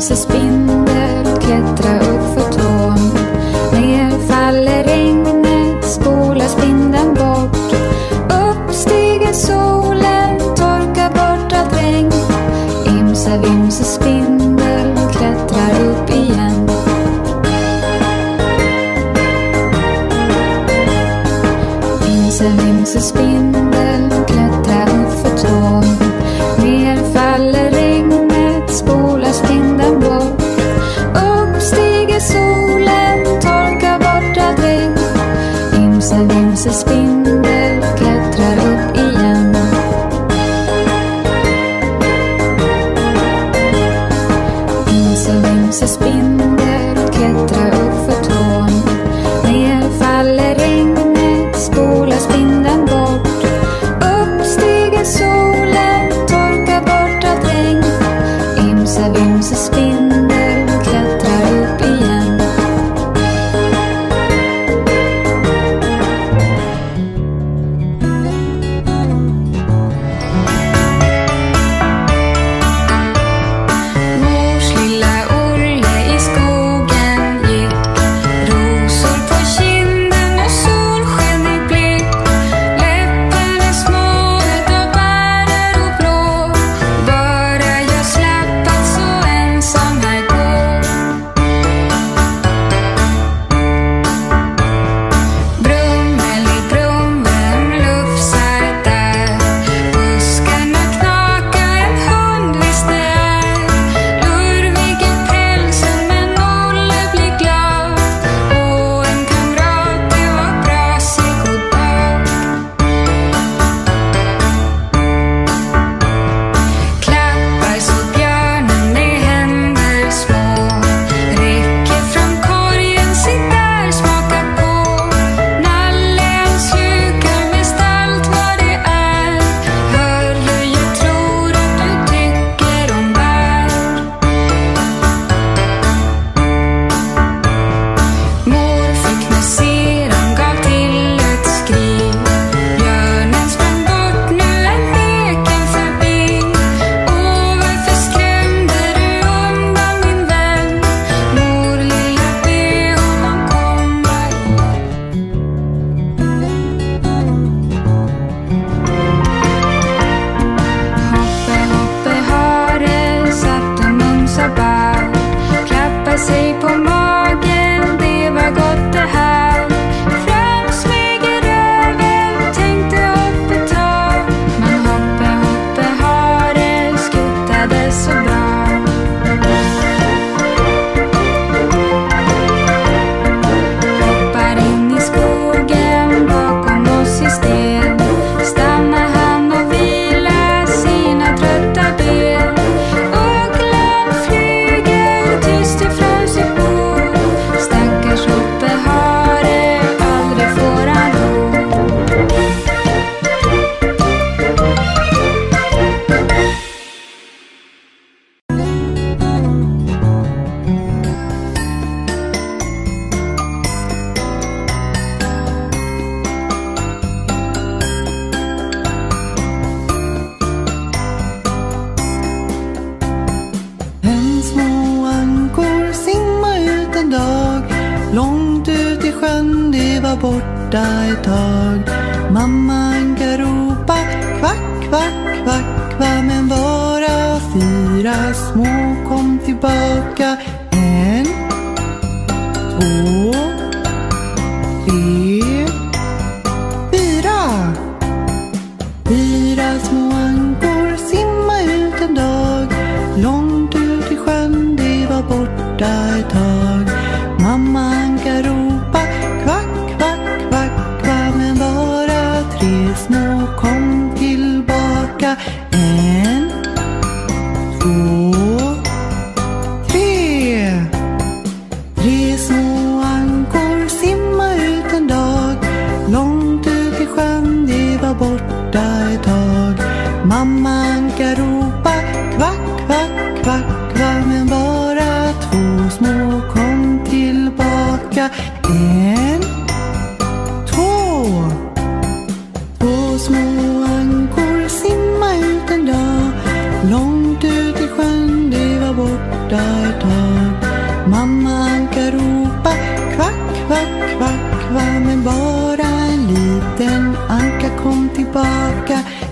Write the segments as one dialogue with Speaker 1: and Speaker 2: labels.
Speaker 1: se spin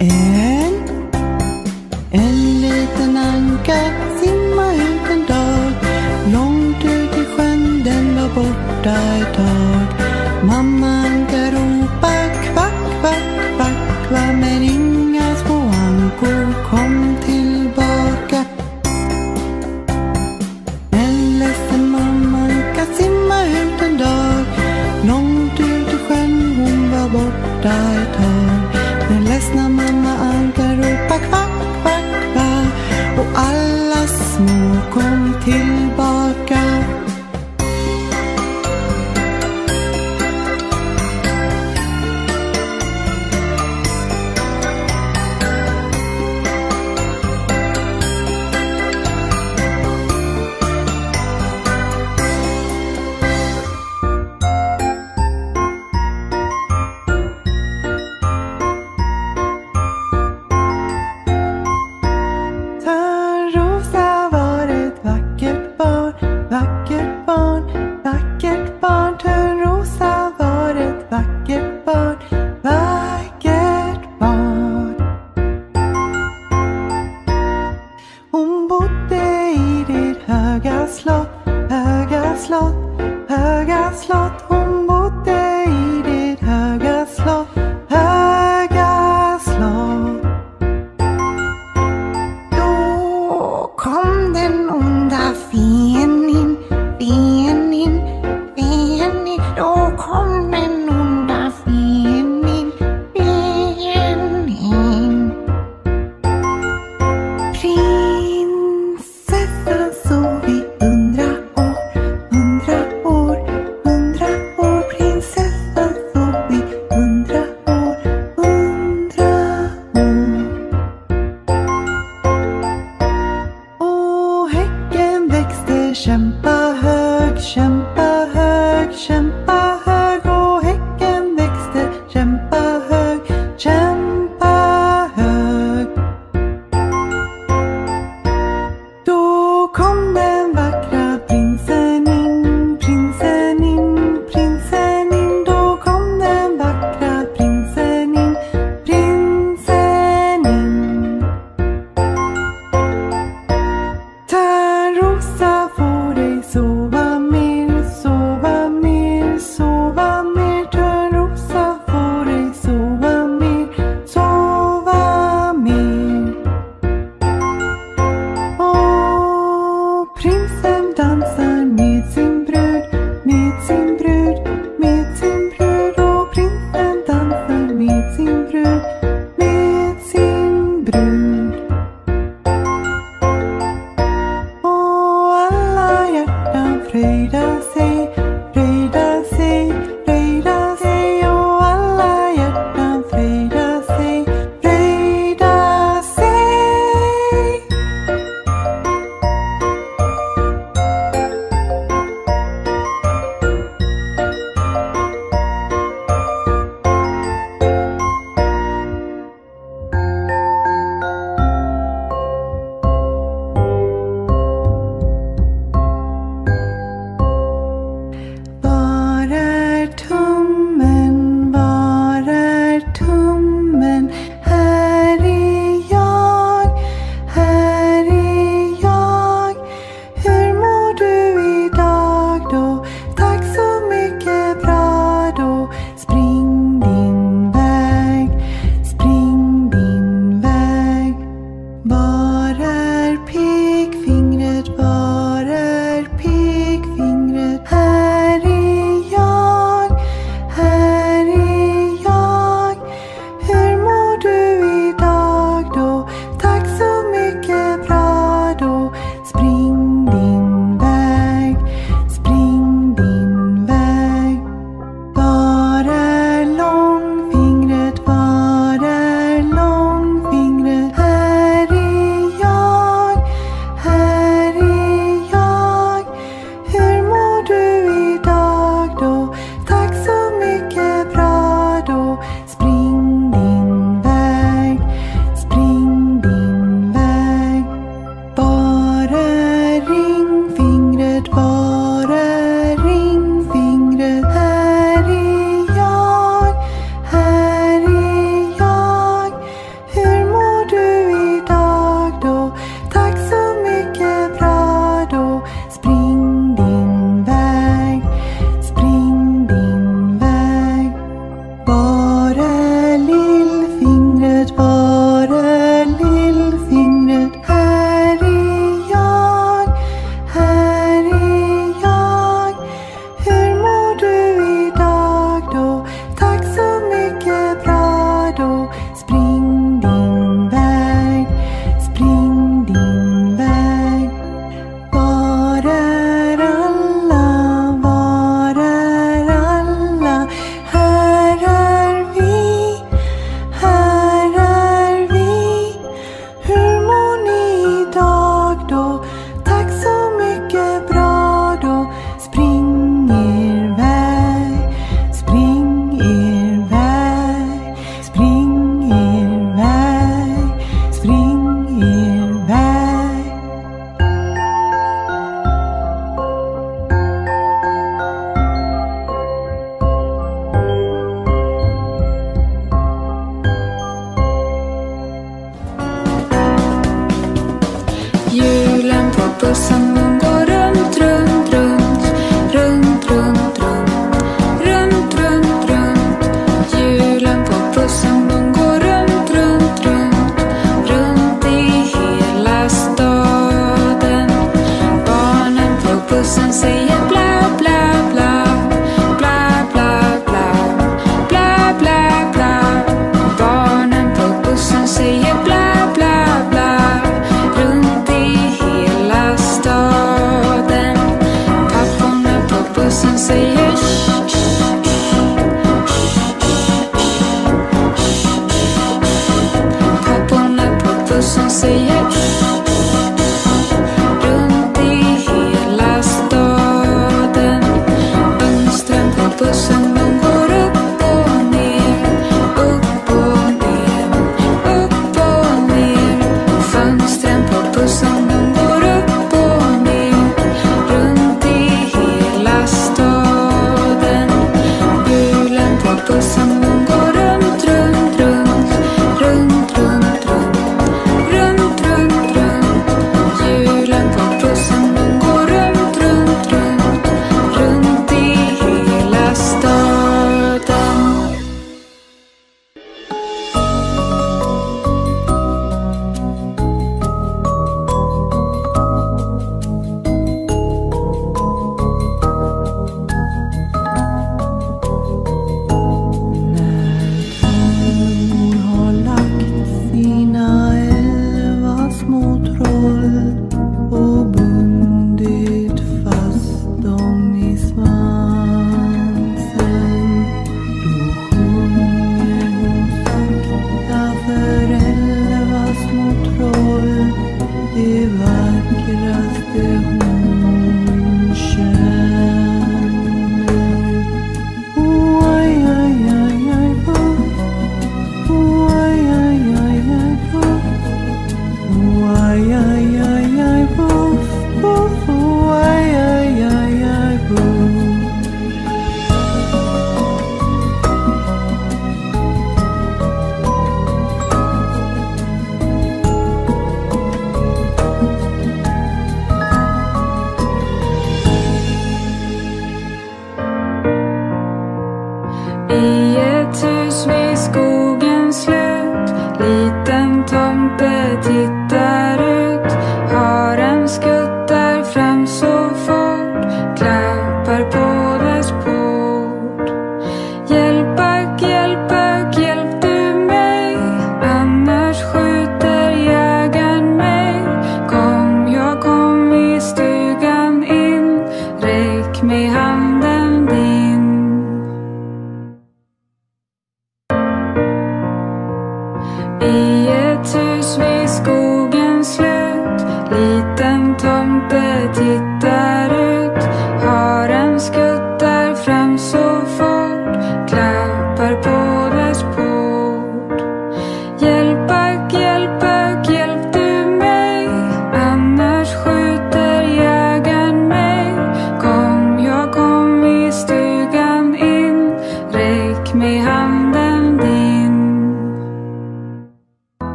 Speaker 1: Yeah.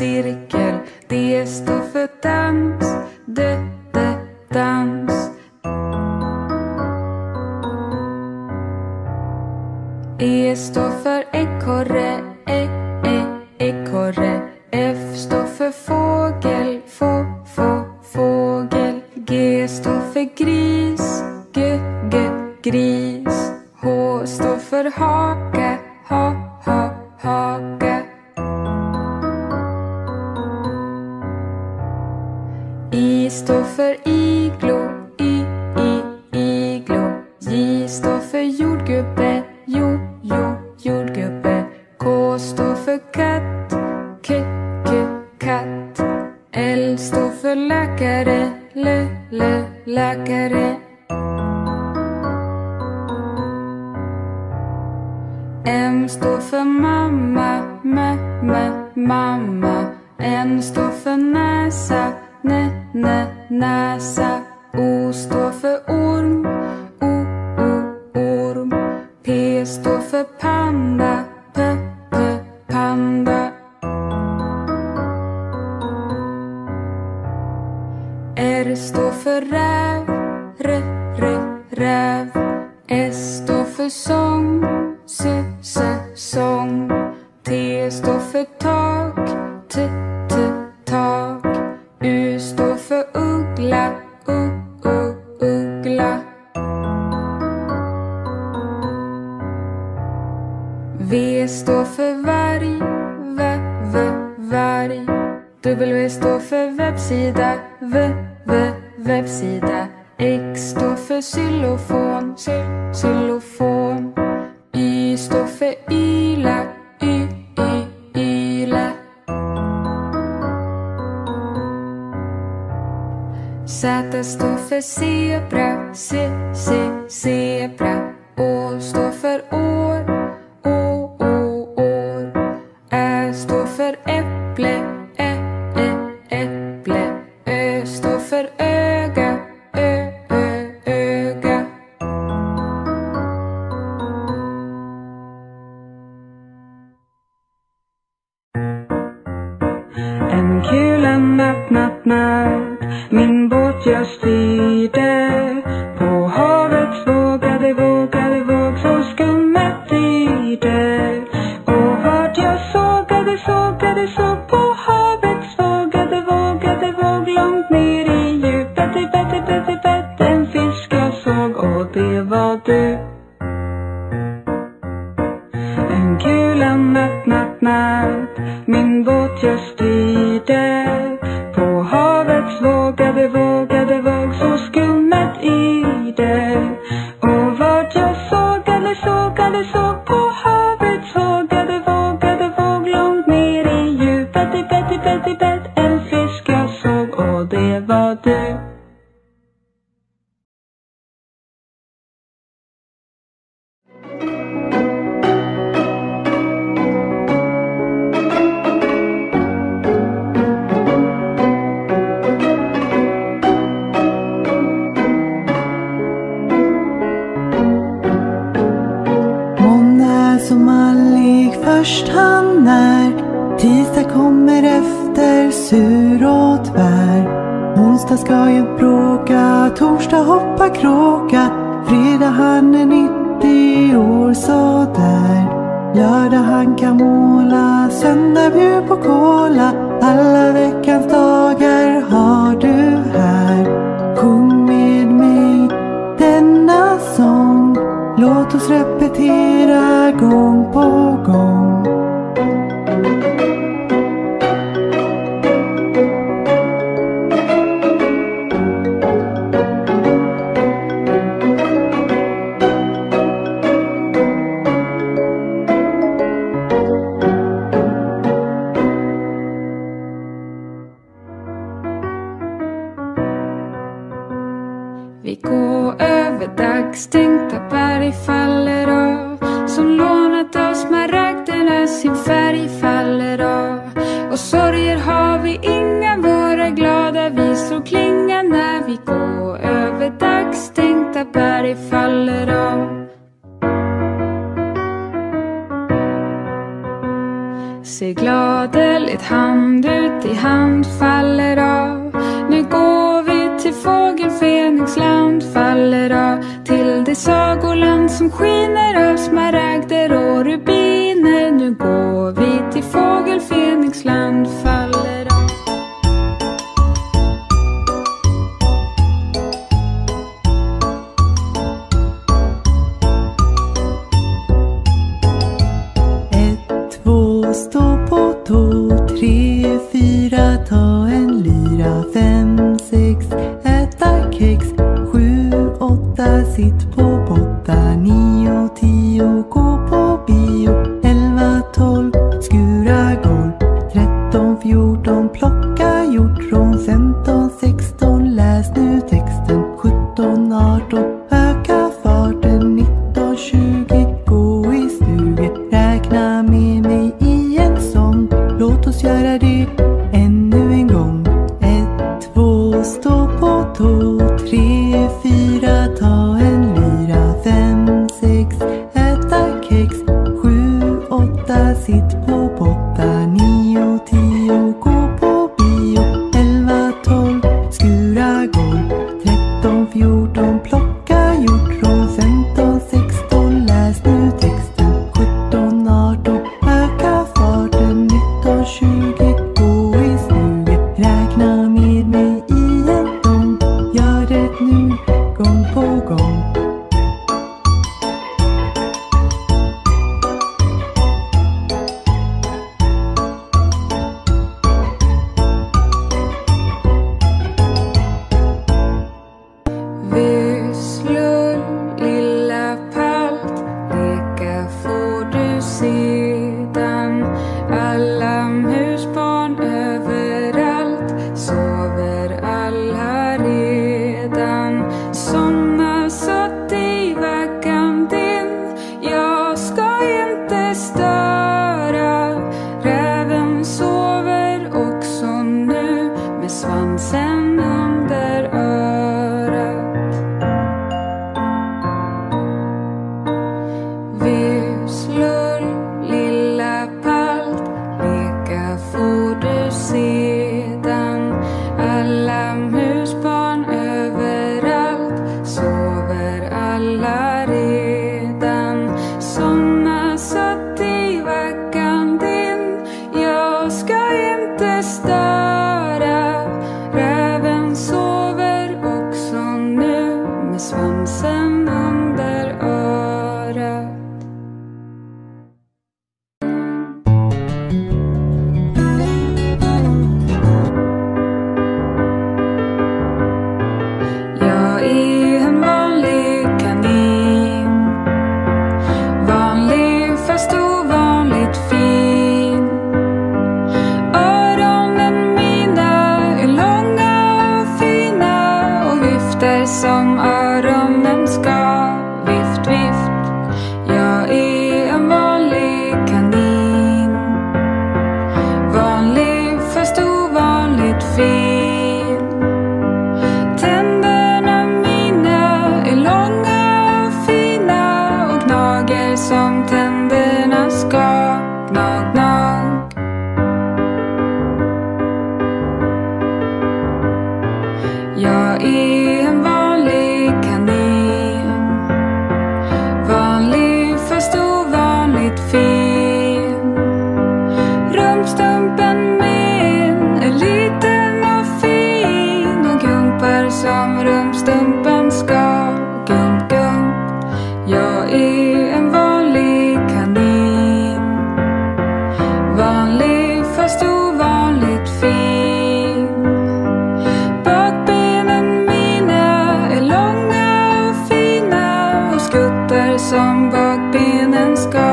Speaker 1: cirkel. Det står för dans, det, det, dans. E står för ekorre, e, e, ekorre. F står för fågel, få, få, fågel. G står för gris, g, g, gris. H står för hake läkare. M står för mamma, mamma, mamma. N står för näsa, nä, nä, näsa. O står för orm, o, o, orm. P står för panda, p, p, panda. R står för räv räv. S står för sång, S, S, sång. T står för tak, T, T, tak. U står för uggla, U, U, uggla. V står för varg, V, V, varg. W står för webbsida, V, V, webbsida. X står för xylofon, xylofon. Y står för yla, y, y, yla. Z står för zebra, c, c, zebra. Å står för år.
Speaker 2: min
Speaker 3: bot Kråka. Fredag han är 90 år sådär. Lördag han kan måla. Söndag bjud på
Speaker 1: kål. skärgården som skiner av smaragder och rubiner da da dee.